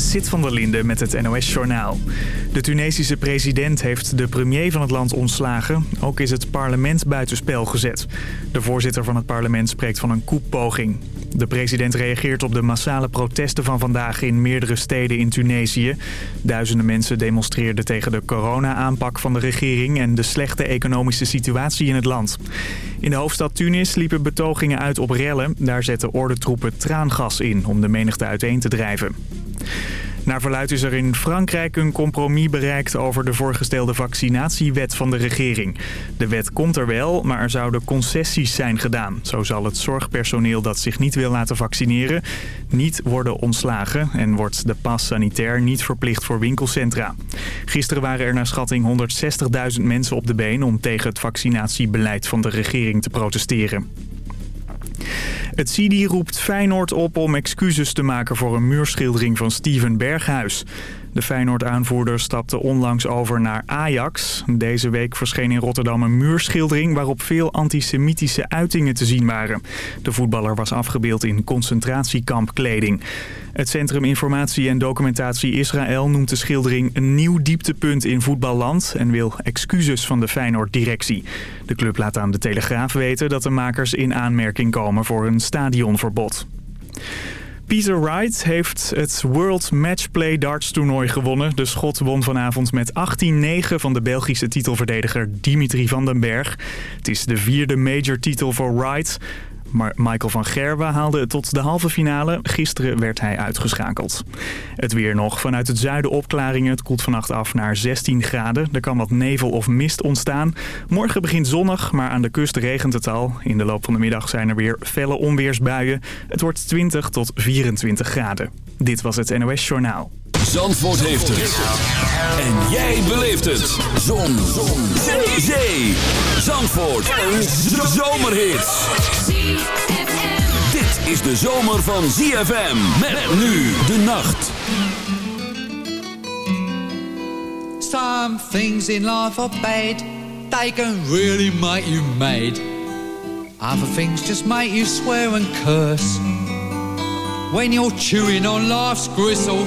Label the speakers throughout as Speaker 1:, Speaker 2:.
Speaker 1: Sit van der Linde met het NOS-journaal. De Tunesische president heeft de premier van het land ontslagen. Ook is het parlement buitenspel gezet. De voorzitter van het parlement spreekt van een koeppoging. De president reageert op de massale protesten van vandaag in meerdere steden in Tunesië. Duizenden mensen demonstreerden tegen de corona-aanpak van de regering... en de slechte economische situatie in het land. In de hoofdstad Tunis liepen betogingen uit op rellen. Daar zetten ordentroepen traangas in om de menigte uiteen te drijven. Naar verluidt is er in Frankrijk een compromis bereikt over de voorgestelde vaccinatiewet van de regering. De wet komt er wel, maar er zouden concessies zijn gedaan. Zo zal het zorgpersoneel dat zich niet wil laten vaccineren niet worden ontslagen en wordt de pas sanitair niet verplicht voor winkelcentra. Gisteren waren er naar schatting 160.000 mensen op de been om tegen het vaccinatiebeleid van de regering te protesteren. Het CIDI roept Feyenoord op om excuses te maken voor een muurschildering van Steven Berghuis. De Feyenoord-aanvoerder stapte onlangs over naar Ajax. Deze week verscheen in Rotterdam een muurschildering waarop veel antisemitische uitingen te zien waren. De voetballer was afgebeeld in concentratiekampkleding. Het Centrum Informatie en Documentatie Israël noemt de schildering een nieuw dieptepunt in voetballand en wil excuses van de Feyenoord-directie. De club laat aan de Telegraaf weten dat de makers in aanmerking komen voor een stadionverbod. Peter Wright heeft het World Matchplay Darts toernooi gewonnen. De Schot won vanavond met 18-9 van de Belgische titelverdediger Dimitri van den Berg. Het is de vierde major titel voor Wright. Maar Michael van Gerwe haalde het tot de halve finale. Gisteren werd hij uitgeschakeld. Het weer nog. Vanuit het zuiden opklaringen. Het koelt vannacht af naar 16 graden. Er kan wat nevel of mist ontstaan. Morgen begint zonnig, maar aan de kust regent het al. In de loop van de middag zijn er weer felle onweersbuien. Het wordt 20 tot 24 graden. Dit was het NOS Journaal.
Speaker 2: Zandvoort heeft het. En jij beleeft het. Zon. Zon. Zee. Zee. Zandvoort. Een zomerhit. Dit is de zomer van ZFM. Met nu de nacht.
Speaker 3: Some things in life are bad. They can really make you mad. Other things just make you swear and curse. When you're chewing on life's gristle,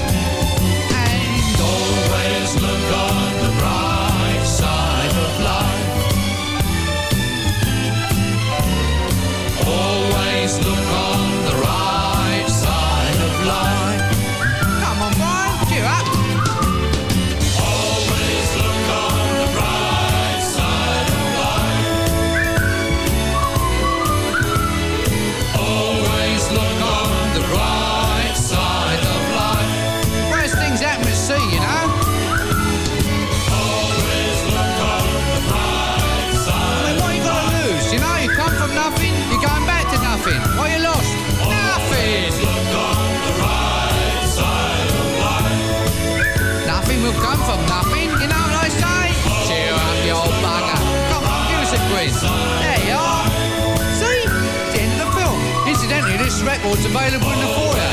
Speaker 3: Available in the foyer.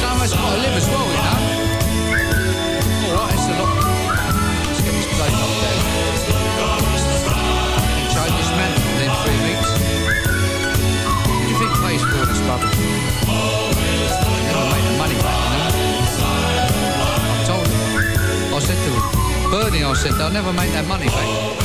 Speaker 3: Somewhere's got to live as well, you know. Alright, it's a lot. Let's get this place up there. And this man within three weeks. Do you think pays for all this rubbish? Never make the money back, you know. I told him. I said to him, Bernie, I said, they'll never make that money back.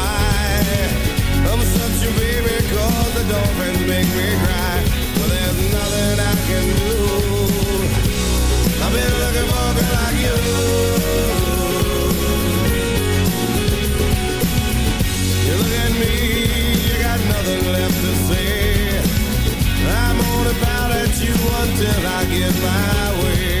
Speaker 4: cause the dolphins make me
Speaker 5: cry. Well, there's nothing I can do. I've been looking for a girl like you. You look at me, you got nothing left to say. I'm at you until
Speaker 6: I get my way.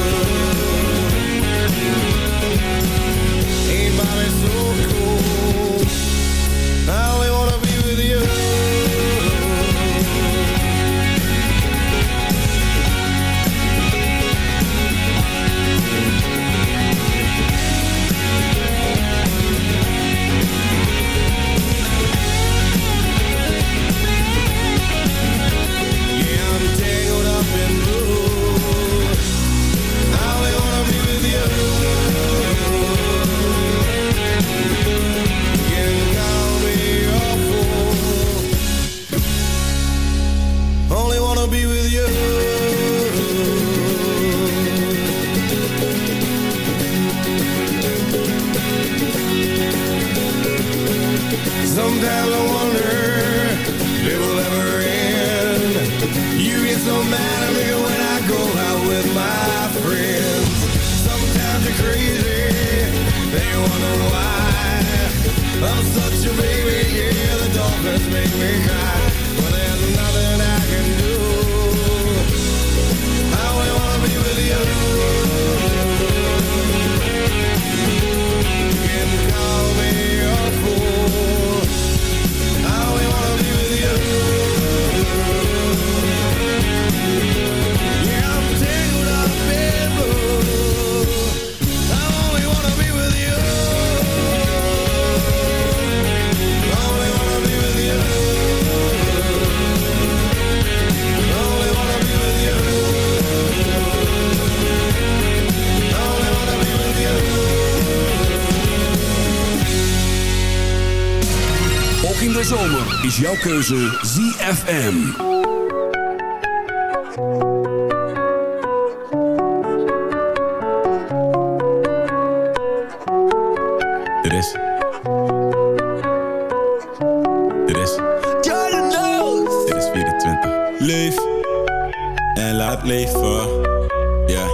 Speaker 6: Ja.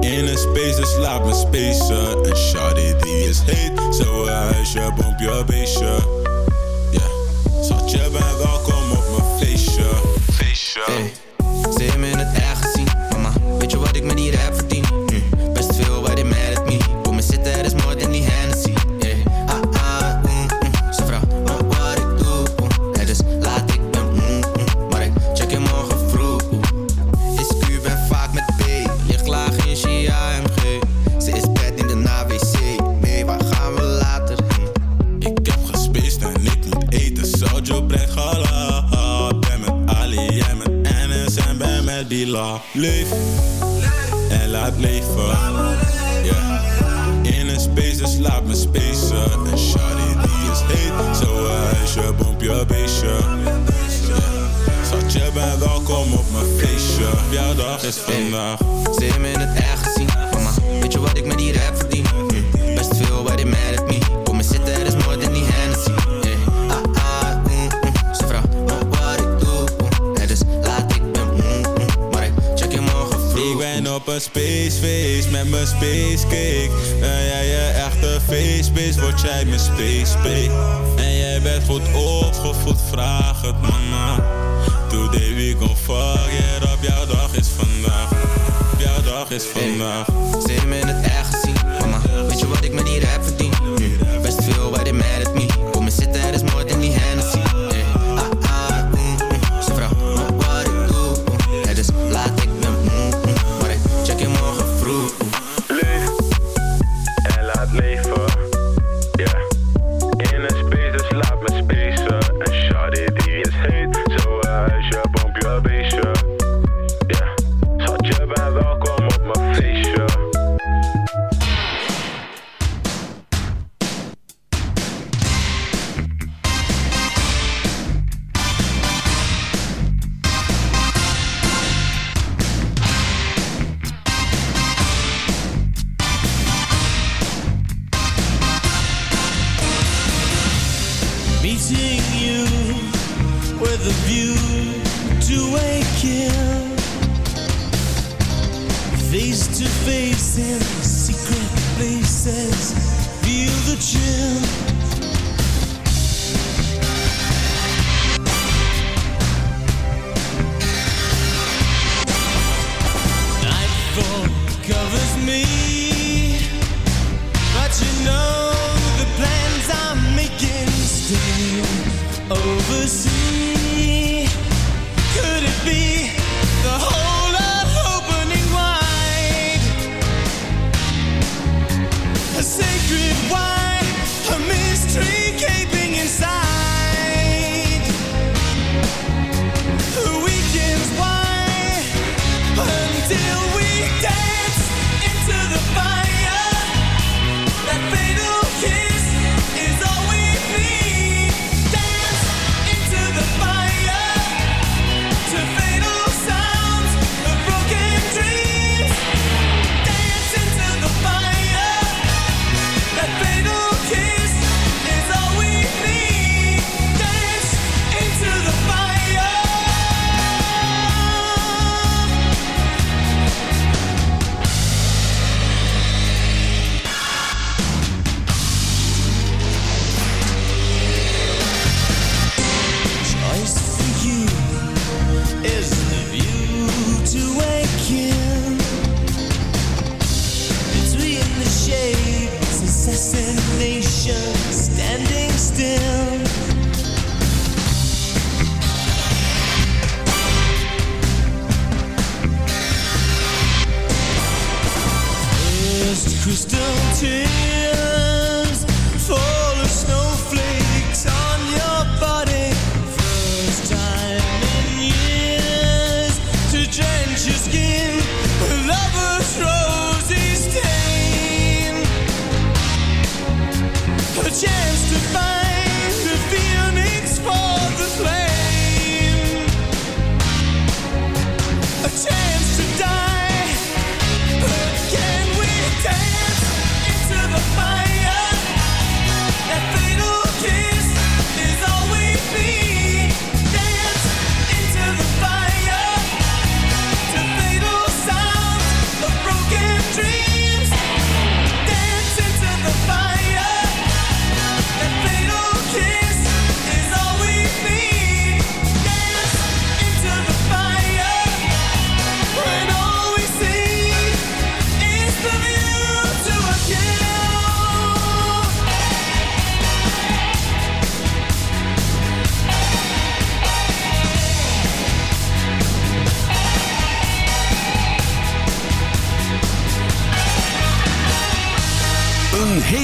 Speaker 6: In een space, dus laat me spacen. En shawty die is heet. Zo een huisje, bompje, beestje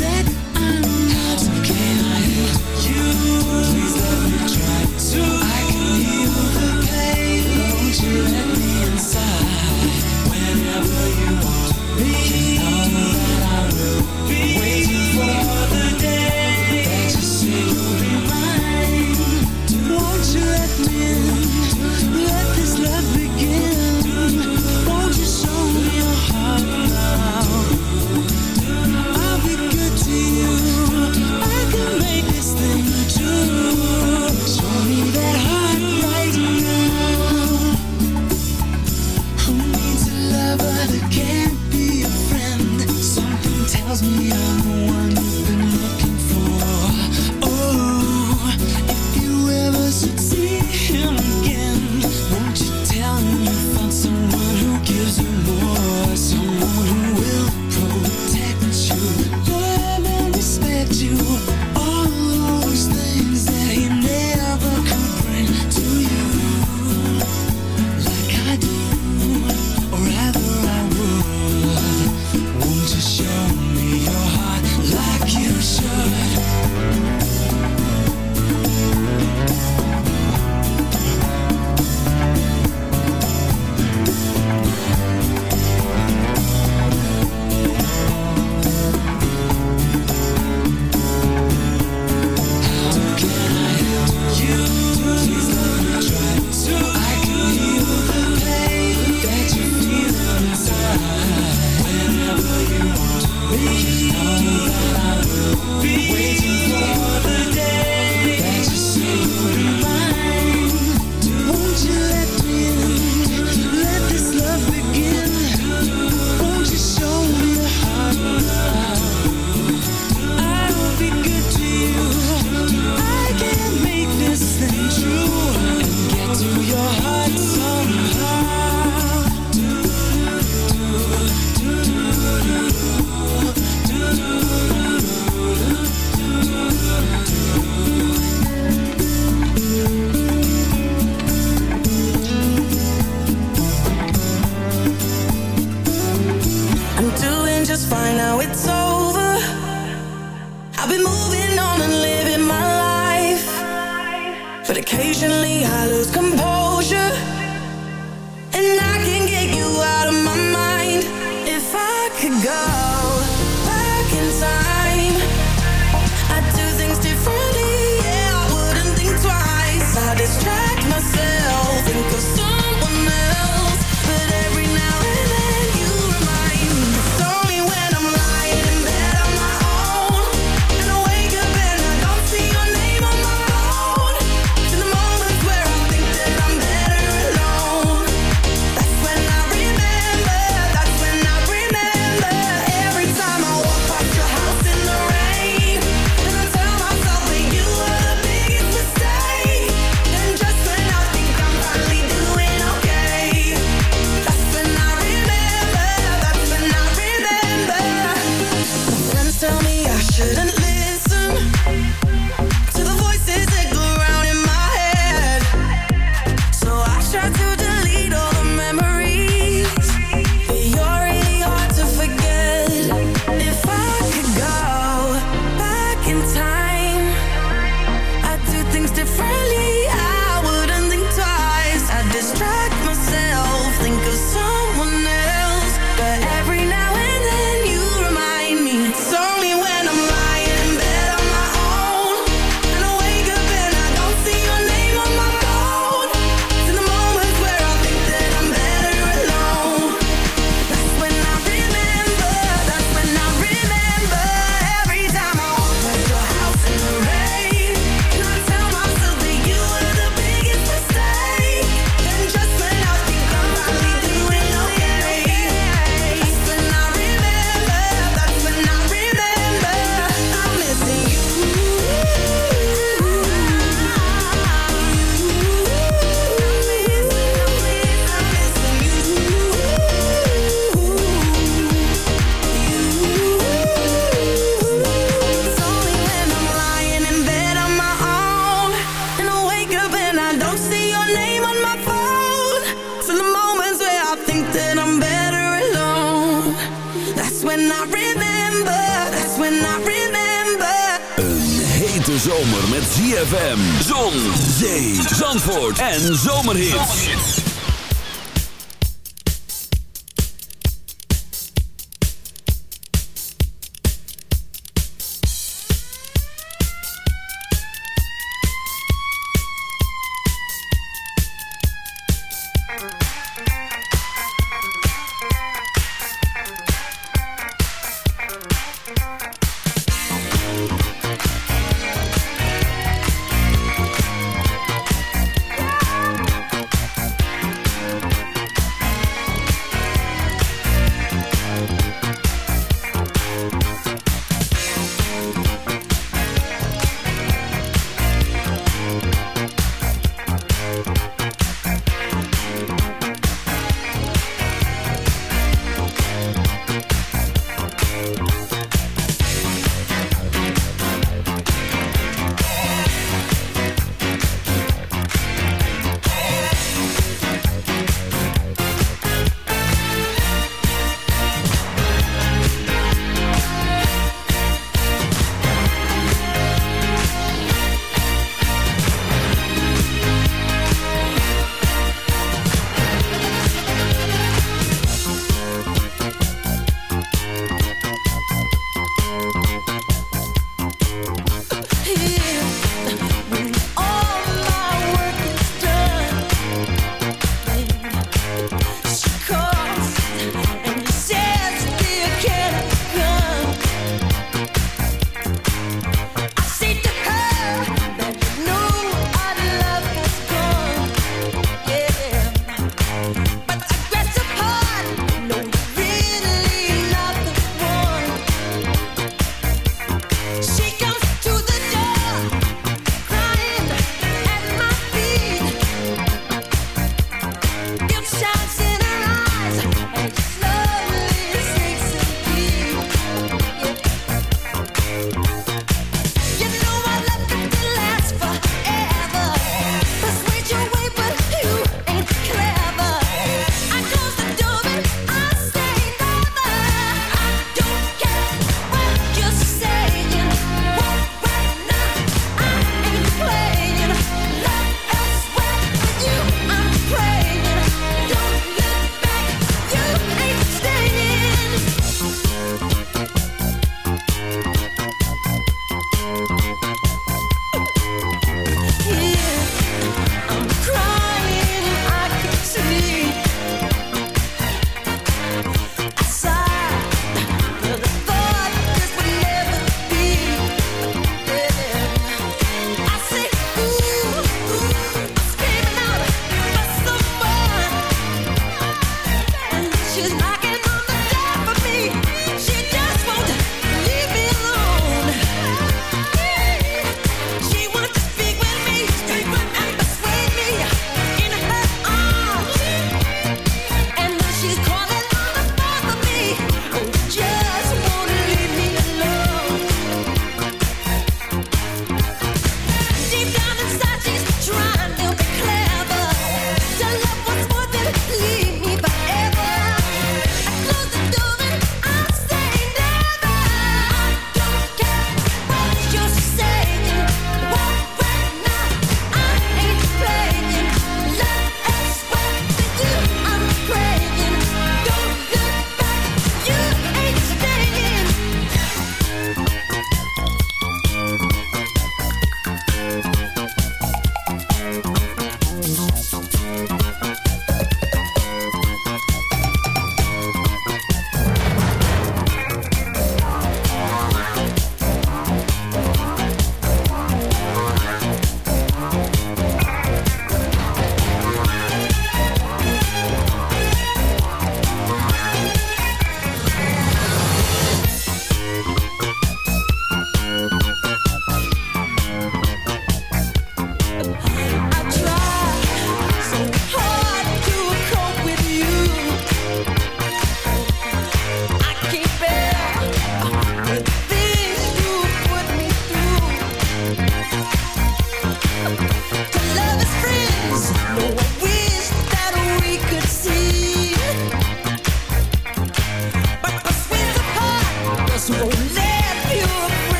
Speaker 7: Remember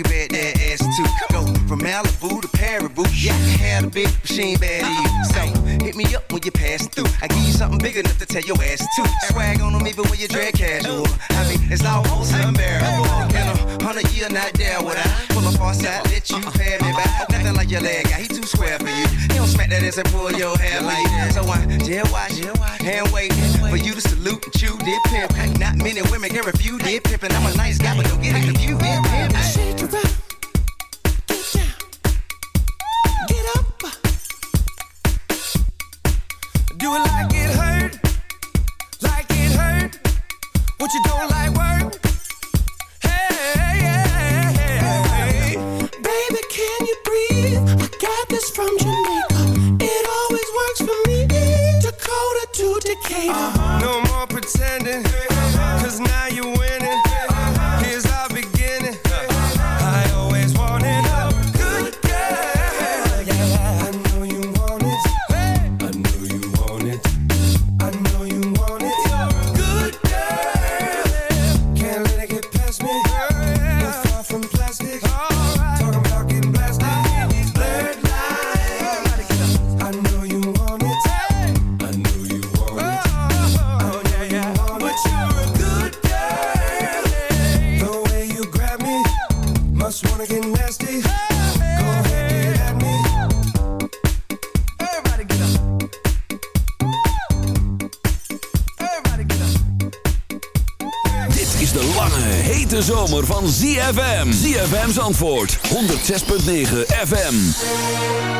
Speaker 7: you bet that ass too. Go from Malibu to Paribu. Yeah, I had a big machine bad you. So hit me up when you pass through. I give you something big enough to tell your ass too. Swag on them even when you drag casual. I mean, it's almost unbearable. In a hundred year, not there with I pull up on side, let you pay me back. Nothing like your leg guy, he too square for you. He don't smack that ass and pull your hair like. So I jail watch, hand wait for you to salute and chew, did pimp. Not many women can refuse, did pimp. And
Speaker 8: I'm a
Speaker 9: nice guy, but
Speaker 2: don't get it confused, did pimp. Santa. Zandvoort
Speaker 10: 106.9 FM.